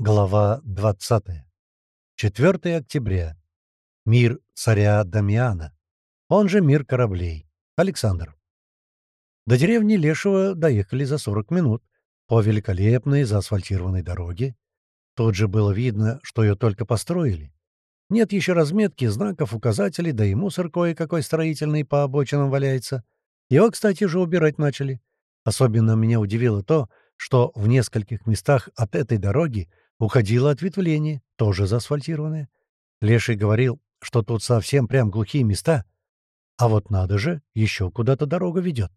Глава 20. 4 октября. Мир царя Дамиана. Он же мир кораблей. Александр. До деревни Лешего доехали за 40 минут по великолепной заасфальтированной дороге. Тут же было видно, что ее только построили. Нет еще разметки, знаков, указателей, да и мусор кое-какой строительный по обочинам валяется. Его, кстати, уже убирать начали. Особенно меня удивило то, что в нескольких местах от этой дороги Уходило ответвление, тоже заасфальтированное. Леший говорил, что тут совсем прям глухие места. А вот надо же, еще куда-то дорога ведет.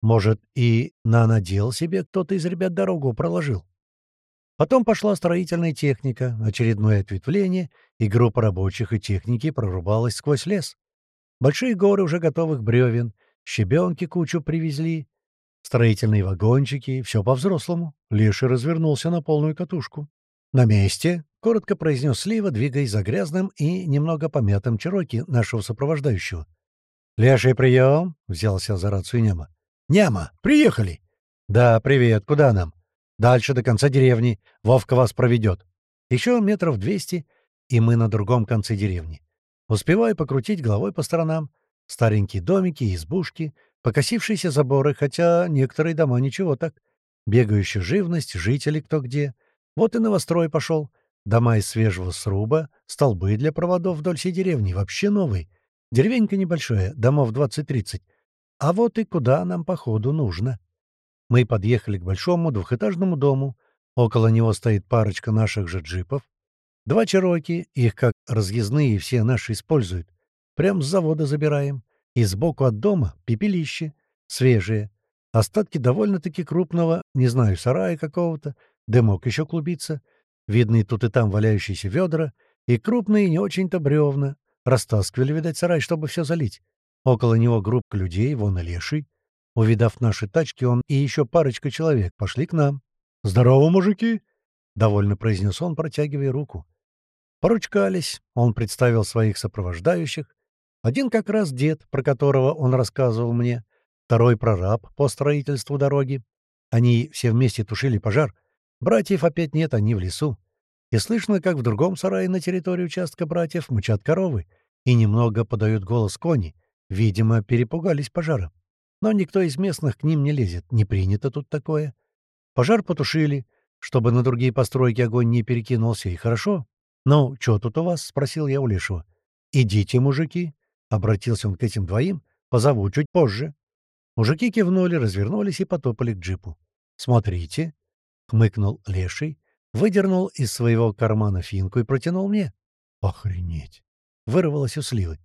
Может, и на надел себе кто-то из ребят дорогу проложил. Потом пошла строительная техника, очередное ответвление, и группа рабочих и техники прорубалась сквозь лес. Большие горы уже готовых бревен, щебенки кучу привезли, строительные вагончики, все по-взрослому. Леший развернулся на полную катушку. «На месте», — коротко произнес Слива, двигаясь за грязным и немного помятым чероки нашего сопровождающего. «Леший, прием!» — взялся за рацию Няма. «Няма, приехали!» «Да, привет. Куда нам?» «Дальше, до конца деревни. Вовка вас проведет». Еще метров двести, и мы на другом конце деревни. Успеваю покрутить головой по сторонам. Старенькие домики, избушки, покосившиеся заборы, хотя некоторые дома ничего так. Бегающая живность, жители кто где — вот и новострой пошел. Дома из свежего сруба, столбы для проводов вдоль всей деревни, вообще новые. Деревенька небольшая, домов 20-30. А вот и куда нам, походу, нужно. Мы подъехали к большому двухэтажному дому. Около него стоит парочка наших же джипов. Два чероки, их как разъездные все наши используют. Прям с завода забираем. И сбоку от дома пепелище, свежее. Остатки довольно-таки крупного, не знаю, сарая какого-то, Дымок еще клубится. Видны тут и там валяющиеся ведра и крупные не очень-то бревна. Растаскивали, видать, сарай, чтобы все залить. Около него группа людей, вон и леший. Увидав наши тачки, он и еще парочка человек пошли к нам. «Здорово, мужики!» — довольно произнес он, протягивая руку. Поручкались, он представил своих сопровождающих. Один как раз дед, про которого он рассказывал мне, второй прораб по строительству дороги. Они все вместе тушили пожар — Братьев опять нет, они в лесу. И слышно, как в другом сарае на территории участка братьев мычат коровы, и немного подают голос кони. Видимо, перепугались пожара. Но никто из местных к ним не лезет, не принято тут такое. Пожар потушили, чтобы на другие постройки огонь не перекинулся, и хорошо. «Ну, что тут у вас?» — спросил я у Лешего. «Идите, мужики», — обратился он к этим двоим, — «позову чуть позже». Мужики кивнули, развернулись и потопали к джипу. «Смотрите», — хмыкнул Леший, выдернул из своего кармана финку и протянул мне. «Охренеть!» — вырвалось у сливы.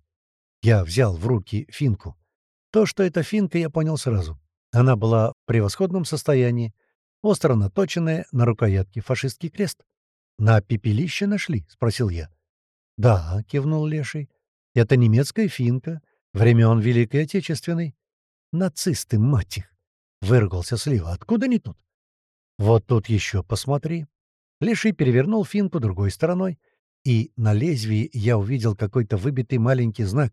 Я взял в руки финку. То, что это финка, я понял сразу. Она была в превосходном состоянии, остро наточенная на рукоятке фашистский крест. «На пепелище нашли?» — спросил я. «Да», — кивнул Леший. «Это немецкая финка, времен Великой Отечественной». «Нацисты, мать их!» — выругался Слива. «Откуда они тут?» «Вот тут еще посмотри». Леший перевернул финку другой стороной, и на лезвии я увидел какой-то выбитый маленький знак.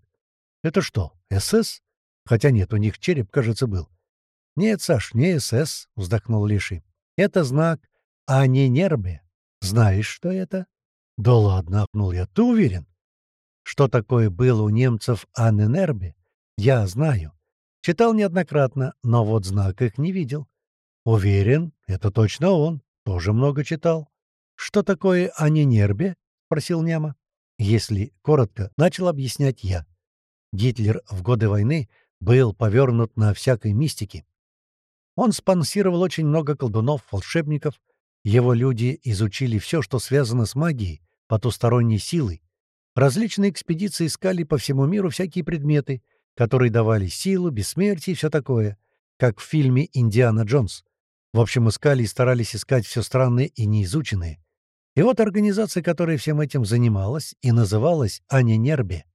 «Это что, СС?» Хотя нет, у них череп, кажется, был. «Нет, Саш, не СС», — вздохнул Леший. «Это знак, а не нербе. Знаешь, что это?» «Да ладно», — ахнул я. «Ты уверен?» Что такое было у немцев Анненербе, я знаю. Читал неоднократно, но вот знак их не видел. «Уверен, это точно он. Тоже много читал». «Что такое Анинербе?» — спросил Няма. Если коротко, начал объяснять я. Гитлер в годы войны был повернут на всякой мистике. Он спонсировал очень много колдунов, волшебников. Его люди изучили все, что связано с магией, потусторонней силой. Различные экспедиции искали по всему миру всякие предметы, которые давали силу, бессмертие и все такое, как в фильме «Индиана Джонс». В общем, искали и старались искать все странное и неизученное. И вот организация, которая всем этим занималась, и называлась Аня Нербе.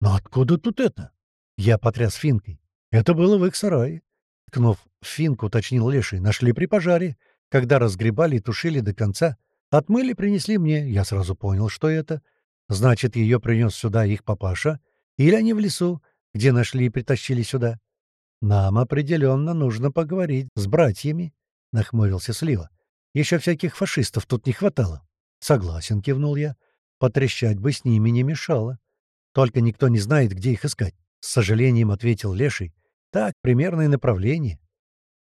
«Но откуда тут это?» Я потряс финкой. «Это было в их сарае». Ткнув финку, уточнил Леший. «Нашли при пожаре. Когда разгребали и тушили до конца. Отмыли, принесли мне. Я сразу понял, что это. Значит, ее принес сюда их папаша. Или они в лесу, где нашли и притащили сюда. Нам определенно нужно поговорить с братьями. — нахмурился Слива. «Еще всяких фашистов тут не хватало». Согласен, кивнул я. Потрещать бы с ними не мешало. Только никто не знает, где их искать. С сожалением ответил Леший. Так, примерное направление.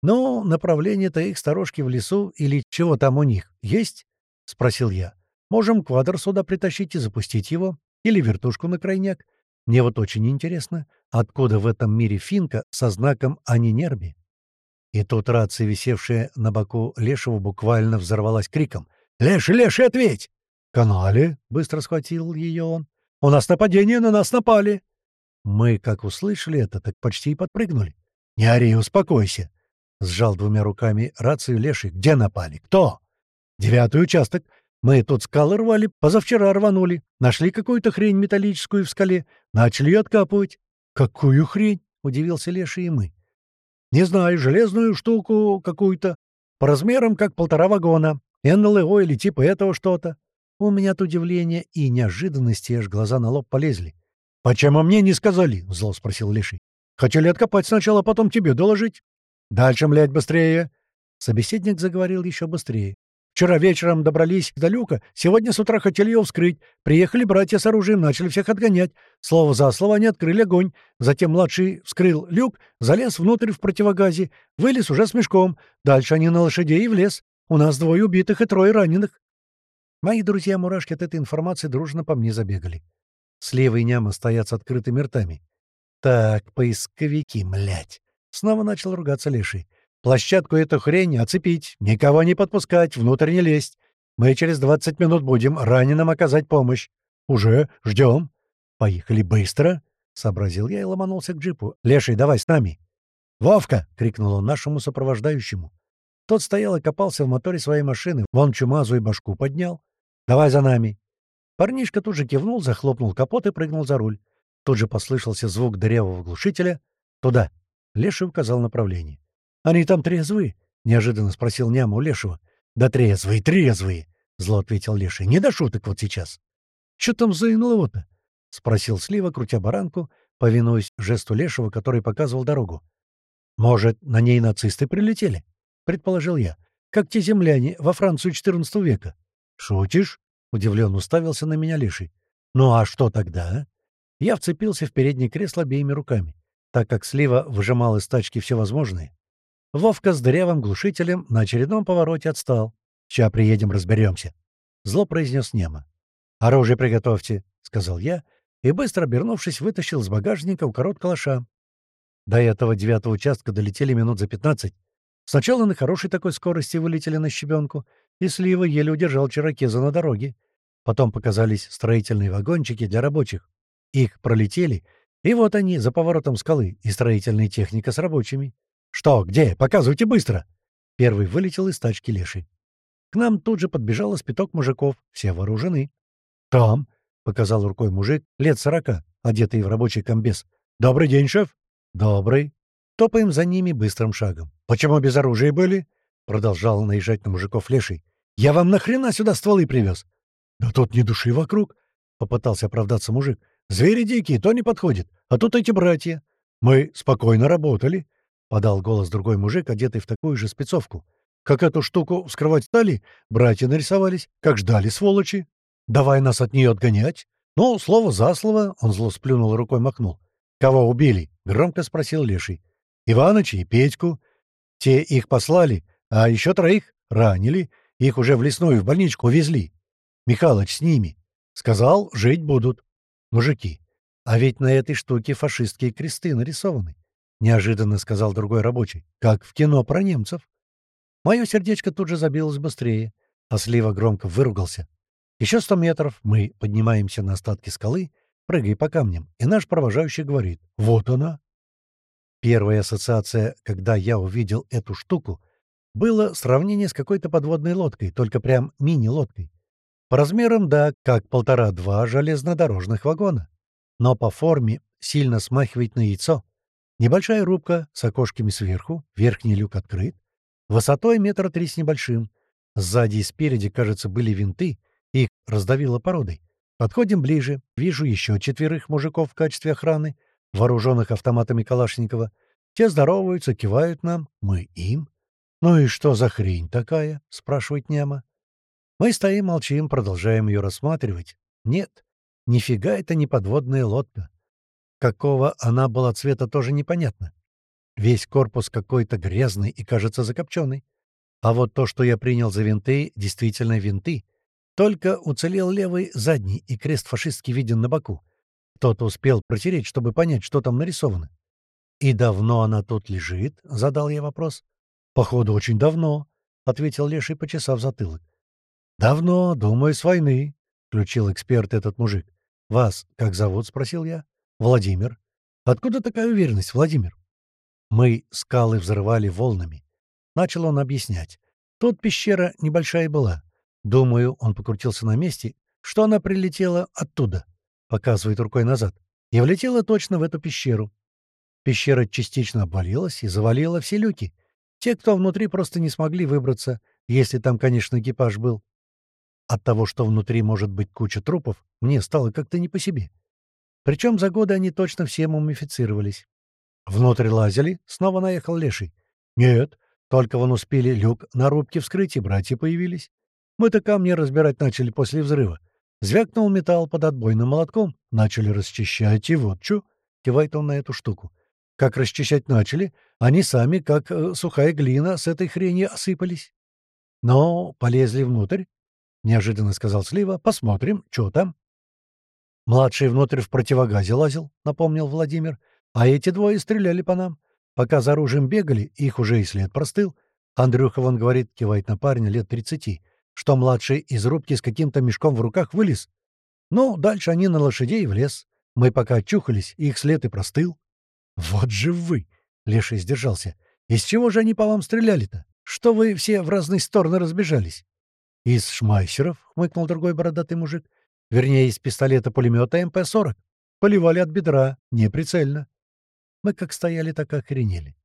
«Ну, направление-то их сторожки в лесу или чего там у них есть?» — спросил я. «Можем квадр сюда притащить и запустить его. Или вертушку на крайняк. Мне вот очень интересно, откуда в этом мире финка со знаком «Анинерби»?» И тут рация, висевшая на боку Лешего, буквально взорвалась криком. «Леший, Леший, ответь!» «Канале!» — быстро схватил ее он. «У нас нападение, на нас напали!» Мы, как услышали это, так почти и подпрыгнули. «Не ори, успокойся!» Сжал двумя руками рацию Леший. «Где напали? Кто?» «Девятый участок. Мы тут скалы рвали, позавчера рванули. Нашли какую-то хрень металлическую в скале. Начали ее откапывать». «Какую хрень?» — удивился Леший и мы. «Не знаю, железную штуку какую-то. По размерам, как полтора вагона. НЛО или типа этого что-то». У меня от удивления и неожиданности аж глаза на лоб полезли. «Почему мне не сказали?» — зло спросил Леший. «Хотели откопать сначала, а потом тебе доложить». «Дальше, млядь, быстрее!» Собеседник заговорил еще быстрее. «Вчера вечером добрались до люка, сегодня с утра хотели его вскрыть. Приехали братья с оружием, начали всех отгонять. Слово за слово они открыли огонь. Затем младший вскрыл люк, залез внутрь в противогазе, вылез уже с мешком. Дальше они на лошадей и в лес. У нас двое убитых и трое раненых». Мои друзья-мурашки от этой информации дружно по мне забегали. Слева и няма стоят с открытыми ртами. «Так, поисковики, млять!» Снова начал ругаться Леший. «Площадку эту хрень оцепить, никого не подпускать, внутрь не лезть. Мы через двадцать минут будем раненым оказать помощь. Уже ждем. Поехали быстро!» — сообразил я и ломанулся к джипу. «Леший, давай с нами!» «Вовка!» — крикнул он нашему сопровождающему. Тот стоял и копался в моторе своей машины, вон чумазу и башку поднял. «Давай за нами!» Парнишка тут же кивнул, захлопнул капот и прыгнул за руль. Тут же послышался звук дырявого глушителя. «Туда!» — Леший указал направление. «Они там трезвые?» — неожиданно спросил няма у Лешего. «Да трезвые, трезвые!» — зло ответил Леший. «Не до шуток вот сейчас!» «Чё там за НЛО-то?» — спросил Слива, крутя баранку, повинуясь жесту Лешего, который показывал дорогу. «Может, на ней нацисты прилетели?» — предположил я. «Как те земляне во Францию XIV века». «Шутишь?» — удивленно уставился на меня Леший. «Ну а что тогда, а?» Я вцепился в переднее кресло обеими руками, так как слива выжимал из тачки все возможное. Вовка с дырявым глушителем на очередном повороте отстал. «Ща приедем, разберемся», — зло произнес Нема. «Оружие приготовьте», — сказал я, и, быстро обернувшись, вытащил из багажника у корот калаша. До этого девятого участка долетели минут за пятнадцать. Сначала на хорошей такой скорости вылетели на щебенку, и Слива еле удержал Чирокеза на дороге. Потом показались строительные вагончики для рабочих. Их пролетели, и вот они, за поворотом скалы, и строительная техника с рабочими. «Что? Где? Показывайте быстро!» Первый вылетел из тачки Леший. К нам тут же подбежало спиток мужиков, все вооружены. «Там!» — показал рукой мужик, лет сорока, одетый в рабочий комбез. «Добрый день, шеф!» «Добрый!» Топаем за ними быстрым шагом. «Почему без оружия были?» Продолжал наезжать на мужиков леший. «Я вам нахрена сюда стволы привез?» «Да тут ни души вокруг», — попытался оправдаться мужик. «Звери дикие, то не подходит. А тут эти братья. Мы спокойно работали», — подал голос другой мужик, одетый в такую же спецовку. «Как эту штуку вскрывать стали, братья нарисовались, как ждали, сволочи. Давай нас от нее отгонять». «Ну, слово за слово», — он зло сплюнул рукой махнул. «Кого убили?» — громко спросил Леший. «Иваныча и Петьку. Те их послали, а еще троих ранили, их уже в лесную в больничку увезли. Михалыч с ними. Сказал, жить будут. Мужики, а ведь на этой штуке фашистские кресты нарисованы. Неожиданно сказал другой рабочий, как в кино про немцев. Мое сердечко тут же забилось быстрее, а Слива громко выругался. Еще сто метров мы поднимаемся на остатки скалы, прыгая по камням, и наш провожающий говорит «Вот она». Первая ассоциация, когда я увидел эту штуку, было сравнение с какой-то подводной лодкой, только прям мини-лодкой. По размерам, да, как полтора-два железнодорожных вагона. Но по форме сильно смахивает на яйцо. Небольшая рубка с окошками сверху, верхний люк открыт. Высотой метра три с небольшим. Сзади и спереди, кажется, были винты, их раздавило породой. Подходим ближе, вижу еще четверых мужиков в качестве охраны, вооруженных автоматами Калашникова. Те здороваются, кивают нам, мы им. «Ну и что за хрень такая?» — спрашивает Няма. Мы стоим, молчим, продолжаем ее рассматривать. Нет, нифига это не подводная лодка. Какого она была цвета, тоже непонятно. Весь корпус какой-то грязный и, кажется, закопченный. А вот то, что я принял за винты, действительно винты. Только уцелел левый задний, и крест фашистский виден на боку. Кто-то успел протереть, чтобы понять, что там нарисовано. «И давно она тут лежит?» — задал я вопрос. «Походу, очень давно», — ответил Леший, почесав затылок. «Давно, думаю, с войны», — включил эксперт этот мужик. «Вас как зовут?» — спросил я. «Владимир». «Откуда такая уверенность, Владимир?» «Мы скалы взрывали волнами». Начал он объяснять. Тут пещера небольшая была. Думаю, он покрутился на месте, что она прилетела оттуда, показывает рукой назад, и влетела точно в эту пещеру. Пещера частично обвалилась и завалила все люки. Те, кто внутри, просто не смогли выбраться, если там, конечно, экипаж был. От того, что внутри может быть куча трупов, мне стало как-то не по себе. Причем за годы они точно все мумифицировались. Внутрь лазили, снова наехал леший. Нет, только вон успели люк на рубке вскрыть, и братья появились. Мы-то камни разбирать начали после взрыва. Звякнул металл под отбойным молотком, начали расчищать, и вот чу, кивает он на эту штуку. Как расчищать начали, они сами, как э, сухая глина, с этой хрени осыпались. Но полезли внутрь, — неожиданно сказал Слива. — Посмотрим, что там. Младший внутрь в противогазе лазил, — напомнил Владимир. А эти двое стреляли по нам. Пока за оружием бегали, их уже и след простыл. Андрюха, вон говорит, кивает на парня лет тридцати, что младший из рубки с каким-то мешком в руках вылез. Ну, дальше они на лошадей в лес. Мы пока очухались, их след и простыл. «Вот же вы!» — Леший сдержался. «Из чего же они по вам стреляли-то? Что вы все в разные стороны разбежались?» «Из шмайсеров», — хмыкнул другой бородатый мужик. «Вернее, из пистолета-пулемета МП-40. Поливали от бедра, неприцельно». Мы как стояли, так и охренели.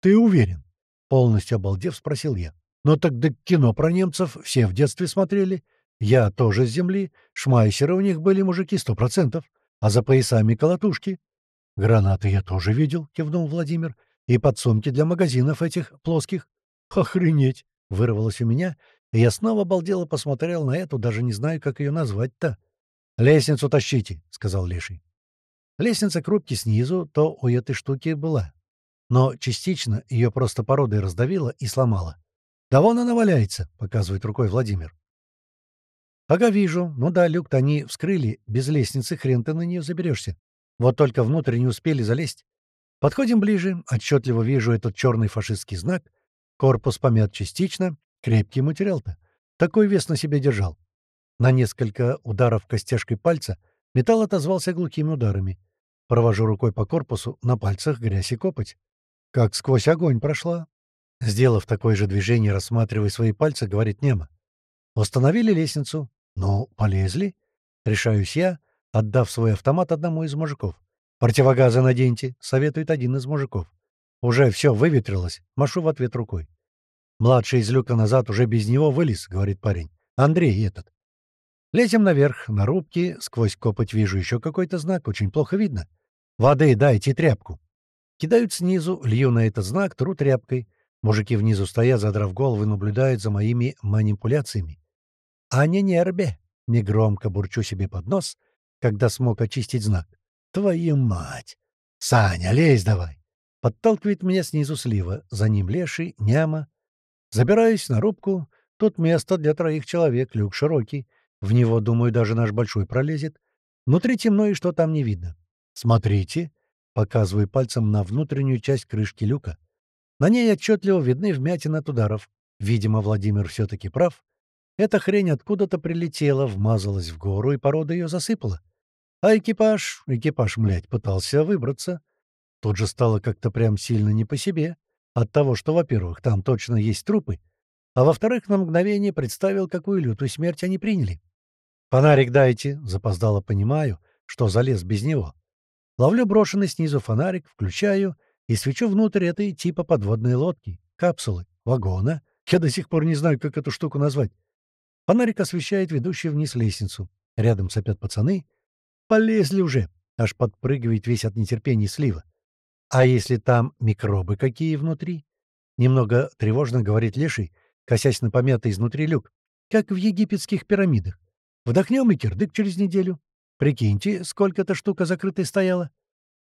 «Ты уверен?» — полностью обалдев, спросил я. «Ну так да кино про немцев все в детстве смотрели. Я тоже с земли. Шмайсеры у них были мужики сто процентов. А за поясами колотушки. «Гранаты я тоже видел», — кивнул Владимир. «И подсумки для магазинов этих плоских». «Охренеть!» — вырвалось у меня, и я снова обалдело посмотрел на эту, даже не знаю, как ее назвать-то. «Лестницу тащите», — сказал Леший. Лестница к рубке снизу, то у этой штуки была. Но частично ее просто породой раздавило и сломало. «Да вон она валяется», — показывает рукой Владимир. «Ага, вижу. Ну да, люк-то они вскрыли. Без лестницы хрен ты на нее заберешься. Вот только внутрь не успели залезть. Подходим ближе, отчетливо вижу этот черный фашистский знак. Корпус помят частично, крепкий материал-то. Такой вес на себе держал. На несколько ударов костяшкой пальца металл отозвался глухими ударами. Провожу рукой по корпусу, на пальцах грязь и копоть. Как сквозь огонь прошла. Сделав такое же движение, рассматривая свои пальцы, говорит Нема. Установили лестницу. Ну, полезли. Решаюсь я, отдав свой автомат одному из мужиков. «Противогазы наденьте», — советует один из мужиков. «Уже все выветрилось», — машу в ответ рукой. «Младший из люка назад уже без него вылез», — говорит парень. «Андрей этот». Лезем наверх, на рубке, сквозь копоть вижу еще какой-то знак, очень плохо видно. «Воды дайте тряпку». Кидают снизу, лью на этот знак, тру тряпкой. Мужики внизу стоят, задрав головы, наблюдают за моими манипуляциями. «А не нербе!» — негромко бурчу себе под нос — когда смог очистить знак. «Твою мать! Саня, лезь давай!» Подталкивает меня снизу слива, за ним леший, няма. Забираюсь на рубку. Тут место для троих человек, люк широкий. В него, думаю, даже наш большой пролезет. Внутри темно, и что там не видно. «Смотрите!» — показываю пальцем на внутреннюю часть крышки люка. На ней отчетливо видны вмятины от ударов. Видимо, Владимир все-таки прав. Эта хрень откуда-то прилетела, вмазалась в гору, и порода ее засыпала. А экипаж, экипаж, млядь, пытался выбраться. Тут же стало как-то прям сильно не по себе. От того, что, во-первых, там точно есть трупы, а во-вторых, на мгновение представил, какую лютую смерть они приняли. «Фонарик дайте!» — запоздало понимаю, что залез без него. Ловлю брошенный снизу фонарик, включаю и свечу внутрь этой типа подводной лодки, капсулы, вагона. Я до сих пор не знаю, как эту штуку назвать. Фонарик освещает ведущую вниз лестницу. Рядом сопят пацаны, Полезли уже!» — аж подпрыгивает весь от нетерпения слива. «А если там микробы какие внутри?» Немного тревожно говорит Леший, косясь на помятый изнутри люк. как в египетских пирамидах. Вдохнем и кирдык через неделю. Прикиньте, сколько эта штука закрытой стояла.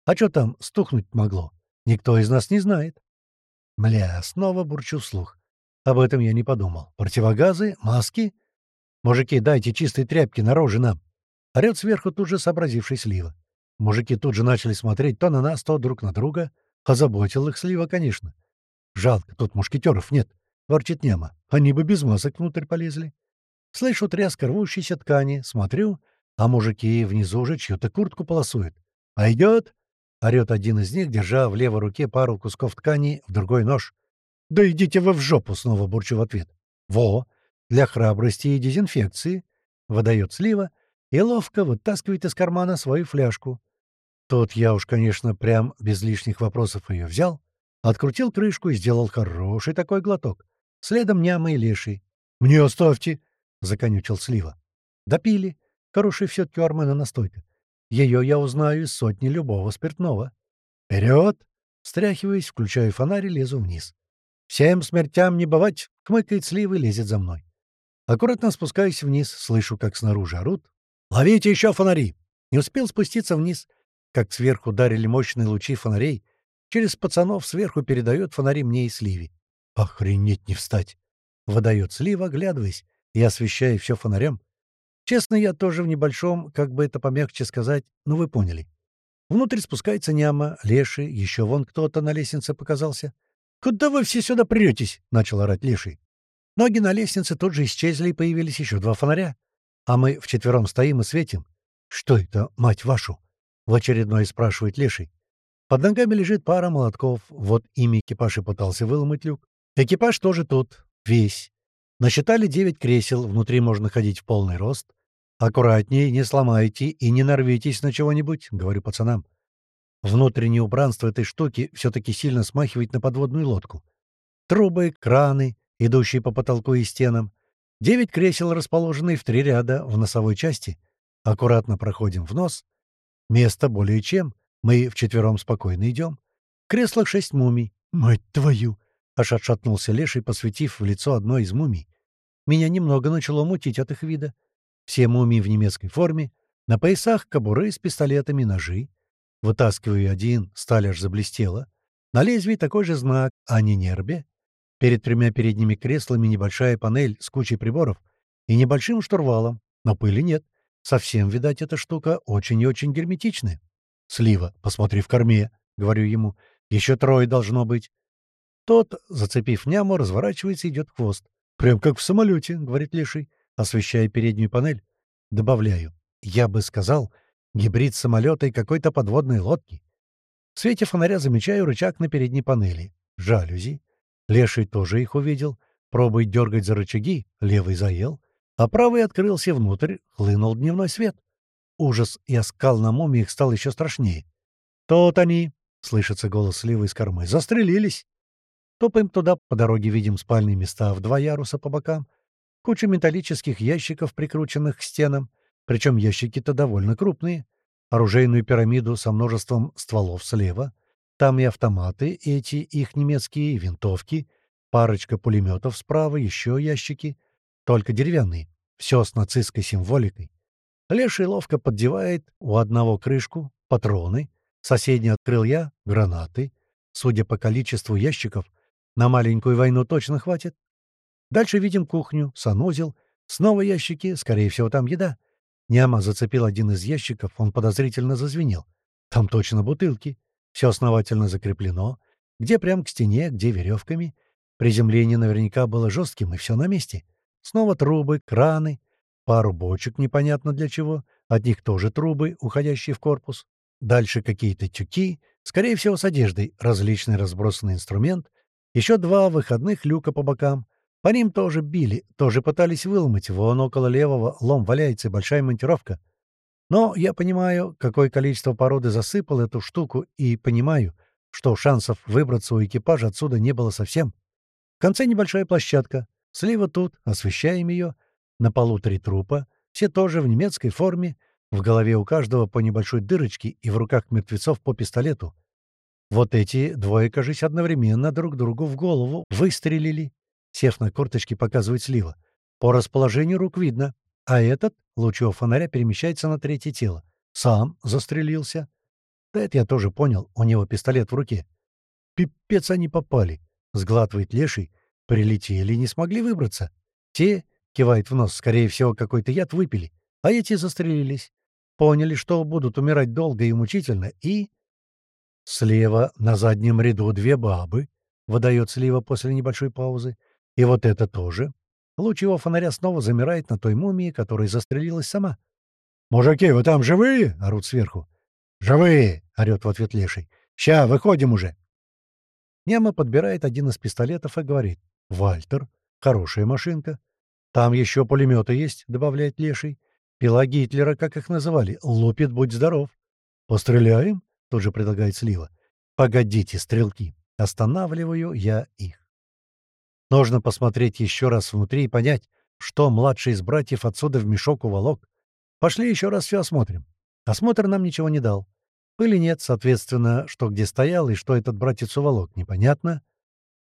А что там стухнуть могло? Никто из нас не знает. Мля, снова бурчу вслух. Об этом я не подумал. Противогазы? Маски? Мужики, дайте чистые тряпки на рожи нам. Орет сверху тут же сообразивший Слива. Мужики тут же начали смотреть то на нас, то друг на друга. Озаботил их Слива, конечно. Жалко, тут мушкетеров нет. Ворчит Нема. Они бы без масок внутрь полезли. Слышу треск рвущейся ткани, смотрю, а мужики внизу уже чью-то куртку полосуют. «Пойдет?» — орёт один из них, держа в левой руке пару кусков ткани, в другой нож. «Да идите вы в жопу!» — снова бурчу в ответ. «Во! Для храбрости и дезинфекции!» — выдает слива и ловко вытаскивает из кармана свою фляжку. Тут я уж, конечно, прям без лишних вопросов ее взял, открутил крышку и сделал хороший такой глоток. Следом няма и леший. «Мне оставьте!» — законючил слива. «Допили. Хорошая все-таки у Армена настойка. Ее я узнаю из сотни любого спиртного. Вперед! Стряхиваясь, включаю фонарь и лезу вниз. «Всем смертям не бывать!» — хмыкает слива и лезет за мной. Аккуратно спускаюсь вниз, слышу, как снаружи орут. «Ловите еще фонари!» Не успел спуститься вниз, как сверху ударили мощные лучи фонарей. Через пацанов сверху передает фонари мне и сливе. «Охренеть не встать!» — выдает слива, оглядываясь и освещая все фонарем. Честно, я тоже в небольшом, как бы это помягче сказать, ну вы поняли. Внутрь спускается няма, леший, еще вон кто-то на лестнице показался. «Куда вы все сюда претесь?» — начал орать леший. Ноги на лестнице тут же исчезли и появились еще два фонаря. А мы вчетвером стоим и светим. «Что это, мать вашу?» — в очередной спрашивает леший. Под ногами лежит пара молотков, вот ими экипаж и пытался выломать люк. Экипаж тоже тут, весь. Насчитали девять кресел, внутри можно ходить в полный рост. «Аккуратней, не сломайте и не нарвитесь на чего-нибудь», — говорю пацанам. Внутреннее убранство этой штуки все-таки сильно смахивает на подводную лодку. Трубы, краны, идущие по потолку и стенам. Девять кресел, расположенные в три ряда в носовой части. Аккуратно проходим в нос. Место более чем. Мы вчетвером спокойно идем. В креслах шесть мумий. «Мать твою!» — аж отшатнулся Леший, посветив в лицо одной из мумий. Меня немного начало мутить от их вида. Все мумии в немецкой форме, на поясах кобуры с пистолетами, ножи. Вытаскиваю один, сталь аж заблестела. На лезвии такой же знак, а не нербе. Перед тремя передними креслами небольшая панель с кучей приборов и небольшим штурвалом, но пыли нет. Совсем, видать, эта штука очень и очень герметичная. «Слива, посмотри в корме», — говорю ему. «Еще трое должно быть». Тот, зацепив няму, разворачивается и идет хвост. «Прям как в самолете», — говорит Леший освещая переднюю панель. Добавляю. Я бы сказал, гибрид самолета и какой-то подводной лодки. В свете фонаря замечаю рычаг на передней панели. Жалюзи. Леший тоже их увидел. Пробует дергать за рычаги, левый заел, а правый открылся внутрь, хлынул дневной свет. Ужас и оскал на мумиях стал еще страшнее. «Тут они!» — слышится голос сливы из кормы. «Застрелились!» Топаем туда, по дороге видим спальные места в два яруса по бокам — куча металлических ящиков, прикрученных к стенам, причем ящики-то довольно крупные, оружейную пирамиду со множеством стволов слева, там и автоматы эти, их немецкие, винтовки, парочка пулеметов справа, еще ящики, только деревянные, все с нацистской символикой. Леший ловко поддевает у одного крышку, патроны, соседний открыл я, гранаты. Судя по количеству ящиков, на маленькую войну точно хватит. Дальше видим кухню, санузел, снова ящики, скорее всего, там еда. Няма зацепил один из ящиков, он подозрительно зазвенел. Там точно бутылки. Все основательно закреплено. Где прям к стене, где веревками. Приземление наверняка было жестким, и все на месте. Снова трубы, краны, пару бочек непонятно для чего. От них тоже трубы, уходящие в корпус. Дальше какие-то тюки, скорее всего, с одеждой, различный разбросанный инструмент, еще два выходных люка по бокам — по ним тоже били, тоже пытались выломать. Вон около левого лом валяется большая монтировка. Но я понимаю, какое количество породы засыпал эту штуку, и понимаю, что шансов выбраться у экипажа отсюда не было совсем. В конце небольшая площадка. Слева тут, освещаем ее. На полу три трупа. Все тоже в немецкой форме. В голове у каждого по небольшой дырочке и в руках мертвецов по пистолету. Вот эти двое, кажись, одновременно друг другу в голову выстрелили. Сев на корточки, показывает слива. По расположению рук видно. А этот, луч его фонаря, перемещается на третье тело. Сам застрелился. Да это я тоже понял, у него пистолет в руке. Пипец они попали. Сглатывает леший. Прилетели, не смогли выбраться. Те, кивает в нос, скорее всего, какой-то яд выпили, а эти застрелились. Поняли, что будут умирать долго и мучительно, и... Слева на заднем ряду две бабы, выдает слива после небольшой паузы. И вот это тоже. Луч его фонаря снова замирает на той мумии, которая застрелилась сама. «Мужики, вы там живые?» — орут сверху. «Живые!» — орёт в ответ Леший. «Ща, выходим уже!» Нема подбирает один из пистолетов и говорит. «Вальтер, хорошая машинка. Там еще пулеметы есть», — добавляет Леший. «Пила Гитлера, как их называли, лупит, будь здоров». «Постреляем?» — тут же предлагает Слива. «Погодите, стрелки. Останавливаю я их». Нужно посмотреть еще раз внутри и понять, что младший из братьев отсюда в мешок уволок. Пошли еще раз все осмотрим. Осмотр нам ничего не дал. Пыли нет, соответственно, что где стоял и что этот братец уволок, непонятно.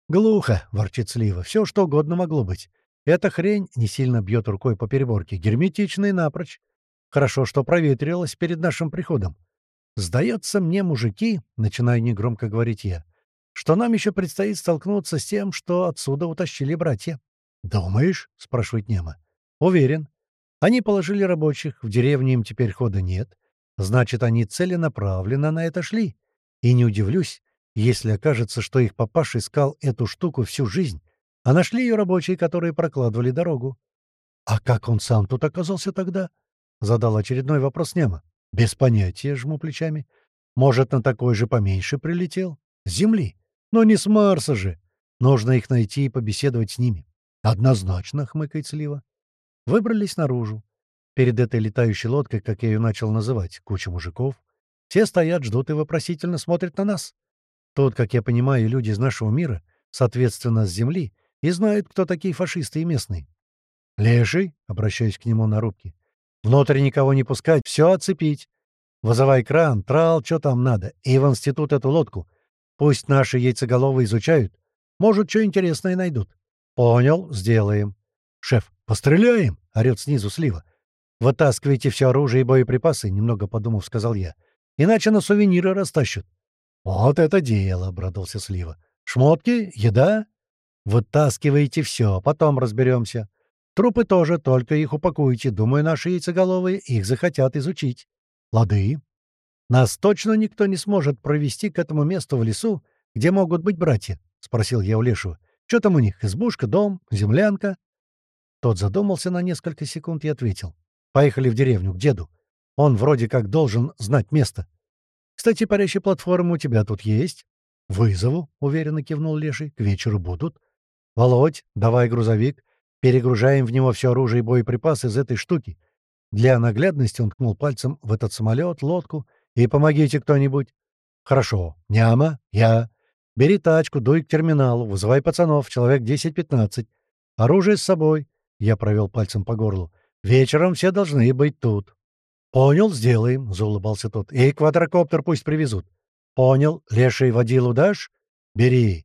«Глухо», — ворчит Слива, — «все что угодно могло быть. Эта хрень не сильно бьет рукой по переборке, герметичная и напрочь. Хорошо, что проветрилась перед нашим приходом. Сдается мне, мужики, — начинаю негромко говорить я, — что нам еще предстоит столкнуться с тем, что отсюда утащили братья. «Думаешь?» — спрашивает Нема. «Уверен. Они положили рабочих, в деревне им теперь хода нет. Значит, они целенаправленно на это шли. И не удивлюсь, если окажется, что их папаша искал эту штуку всю жизнь, а нашли ее рабочие, которые прокладывали дорогу. «А как он сам тут оказался тогда?» — задал очередной вопрос Нема. «Без понятия», — жму плечами. «Может, на такой же поменьше прилетел? С Земли? Но не с Марса же. Нужно их найти и побеседовать с ними». «Однозначно», — хмыкает Слива. Выбрались наружу. Перед этой летающей лодкой, как я ее начал называть, куча мужиков. Все стоят, ждут и вопросительно смотрят на нас. Тут, как я понимаю, люди из нашего мира, соответственно, с Земли, и знают, кто такие фашисты и местные. «Леший», — обращаюсь к нему на рубке, — «внутрь никого не пускать, все оцепить. Вызывай кран, трал, что там надо, и в институт эту лодку. Пусть наши яйцеголовы изучают. Может, что интересное найдут». «Понял, сделаем». «Шеф, постреляем!» — орёт снизу слива. «Вытаскивайте все оружие и боеприпасы», — немного подумав, сказал я. «Иначе на сувениры растащат». «Вот это дело», — обрадовался Слива. «Шмотки? Еда?» «Вытаскивайте все, потом разберемся. Трупы тоже, только их упакуйте. Думаю, наши яйцеголовые их захотят изучить». «Лады». «Нас точно никто не сможет провести к этому месту в лесу, где могут быть братья?» — спросил я у Лешего. «Что там у них? Избушка, дом, землянка?» Тот задумался на несколько секунд и ответил. Поехали в деревню, к деду. Он вроде как должен знать место. Кстати, парящие платформы у тебя тут есть? Вызову, — уверенно кивнул Леший. К вечеру будут. Володь, давай грузовик. Перегружаем в него все оружие и боеприпасы из этой штуки. Для наглядности он ткнул пальцем в этот самолет, лодку. И помогите кто-нибудь. Хорошо. Няма, я. Бери тачку, дуй к терминалу, вызывай пацанов, человек 10-15. Оружие с собой. Я провел пальцем по горлу. Вечером все должны быть тут». «Понял, сделаем», — заулыбался тот. «И квадрокоптер пусть привезут». «Понял. Леший водилу дашь?» «Бери».